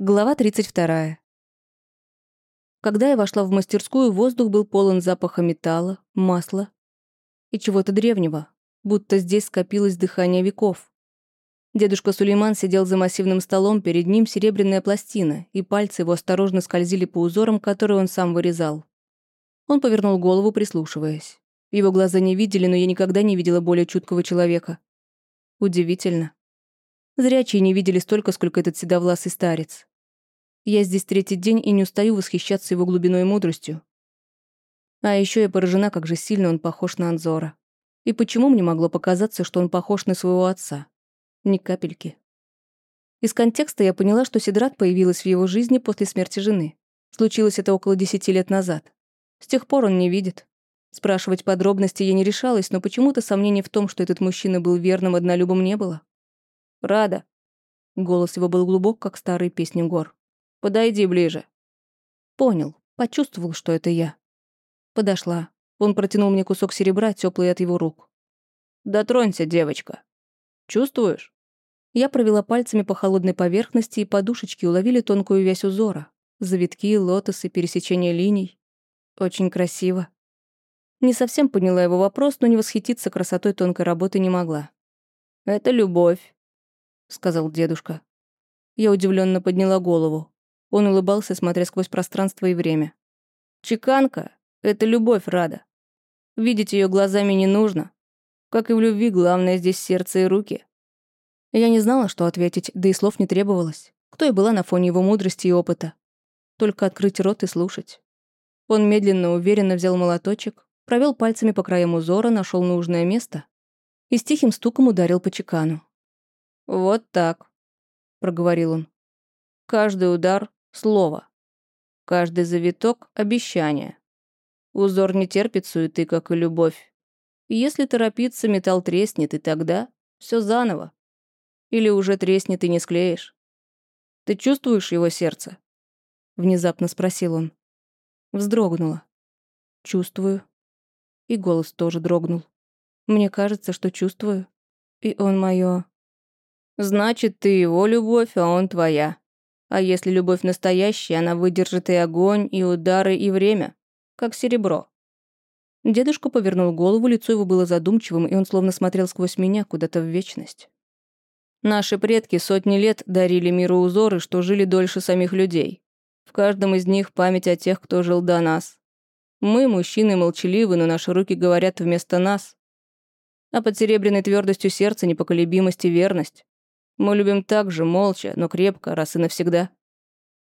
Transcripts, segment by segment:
Глава 32. Когда я вошла в мастерскую, воздух был полон запаха металла, масла и чего-то древнего, будто здесь скопилось дыхание веков. Дедушка Сулейман сидел за массивным столом, перед ним серебряная пластина, и пальцы его осторожно скользили по узорам, которые он сам вырезал. Он повернул голову, прислушиваясь. Его глаза не видели, но я никогда не видела более чуткого человека. Удивительно. Зрячие не видели столько, сколько этот седовласый старец. Я здесь третий день и не устаю восхищаться его глубиной и мудростью. А еще я поражена, как же сильно он похож на Анзора. И почему мне могло показаться, что он похож на своего отца? Ни капельки. Из контекста я поняла, что Сидрат появилась в его жизни после смерти жены. Случилось это около десяти лет назад. С тех пор он не видит. Спрашивать подробности я не решалась, но почему-то сомнений в том, что этот мужчина был верным однолюбом, не было. «Рада». Голос его был глубок, как старые песни гор. Подойди ближе». Понял, почувствовал, что это я. Подошла. Он протянул мне кусок серебра, теплый от его рук. «Дотронься, девочка. Чувствуешь?» Я провела пальцами по холодной поверхности, и подушечки уловили тонкую вязь узора. Завитки, лотосы, пересечение линий. Очень красиво. Не совсем поняла его вопрос, но не восхититься красотой тонкой работы не могла. «Это любовь», — сказал дедушка. Я удивленно подняла голову. Он улыбался, смотря сквозь пространство и время. «Чеканка — это любовь, Рада. Видеть ее глазами не нужно. Как и в любви, главное здесь сердце и руки». Я не знала, что ответить, да и слов не требовалось. Кто я была на фоне его мудрости и опыта? Только открыть рот и слушать. Он медленно, уверенно взял молоточек, провел пальцами по краям узора, нашел нужное место и с тихим стуком ударил по чекану. «Вот так», — проговорил он. «Каждый удар Слово. Каждый завиток — обещание. Узор не терпит суеты, как и любовь. И если торопиться, металл треснет, и тогда все заново. Или уже треснет и не склеишь. Ты чувствуешь его сердце? Внезапно спросил он. Вздрогнула. Чувствую. И голос тоже дрогнул. Мне кажется, что чувствую. И он моё. Значит, ты его любовь, а он твоя. А если любовь настоящая, она выдержит и огонь, и удары, и время, как серебро. Дедушка повернул голову, лицо его было задумчивым, и он словно смотрел сквозь меня куда-то в вечность. Наши предки сотни лет дарили миру узоры, что жили дольше самих людей. В каждом из них память о тех, кто жил до нас. Мы, мужчины, молчаливы, но наши руки говорят вместо нас. А под серебряной твердостью сердца непоколебимость и верность. Мы любим так же, молча, но крепко, раз и навсегда.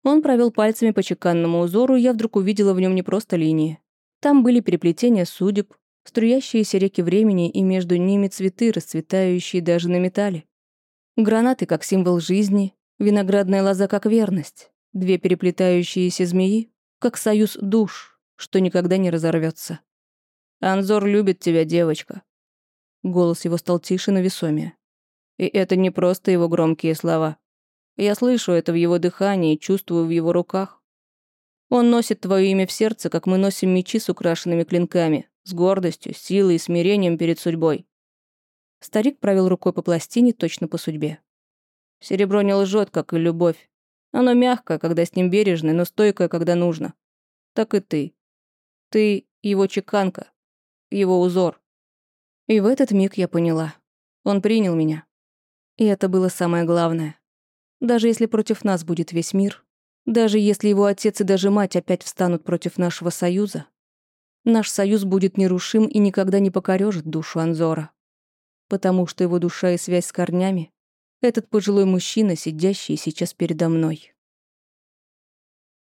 Он провел пальцами по чеканному узору, и я вдруг увидела в нем не просто линии. Там были переплетения судеб, струящиеся реки времени и между ними цветы, расцветающие даже на металле. Гранаты как символ жизни, виноградная лоза как верность, две переплетающиеся змеи как союз душ, что никогда не разорвется. «Анзор любит тебя, девочка». Голос его стал тише, но весомее. И это не просто его громкие слова. Я слышу это в его дыхании, чувствую в его руках. Он носит твое имя в сердце, как мы носим мечи с украшенными клинками, с гордостью, силой и смирением перед судьбой. Старик провел рукой по пластине точно по судьбе. Серебро не лжет, как и любовь. Оно мягкое, когда с ним бережно, но стойкое, когда нужно. Так и ты. Ты его чеканка, его узор. И в этот миг я поняла. Он принял меня. И это было самое главное. Даже если против нас будет весь мир, даже если его отец и даже мать опять встанут против нашего союза, наш союз будет нерушим и никогда не покорежит душу Анзора. Потому что его душа и связь с корнями — этот пожилой мужчина, сидящий сейчас передо мной.